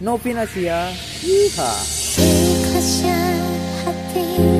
Novinasia. Yeehaw. Ikhlasnya hati